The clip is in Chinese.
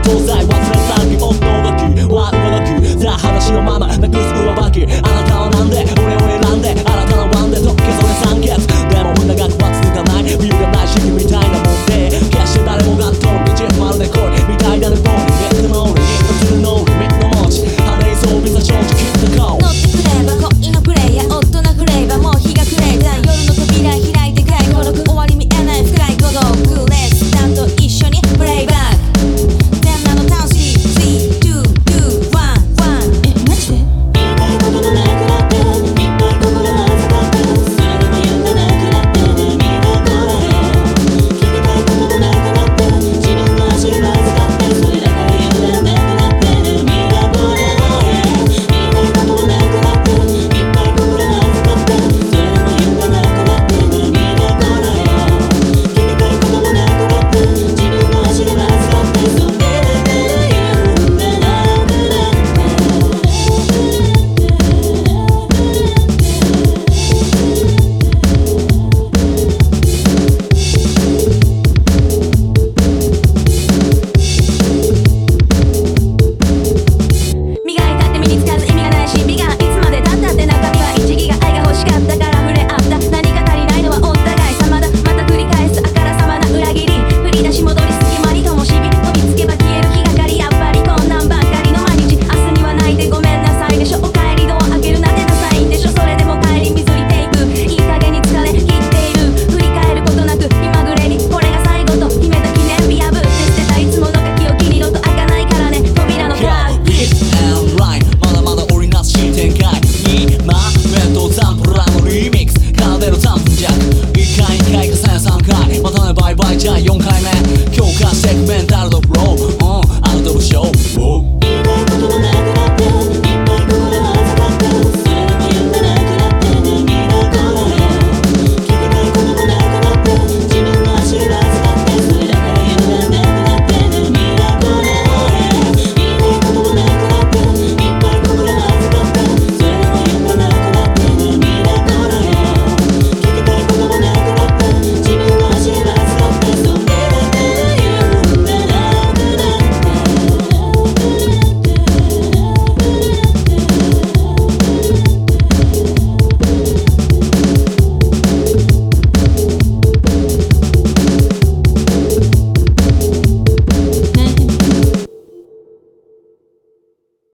都在我身上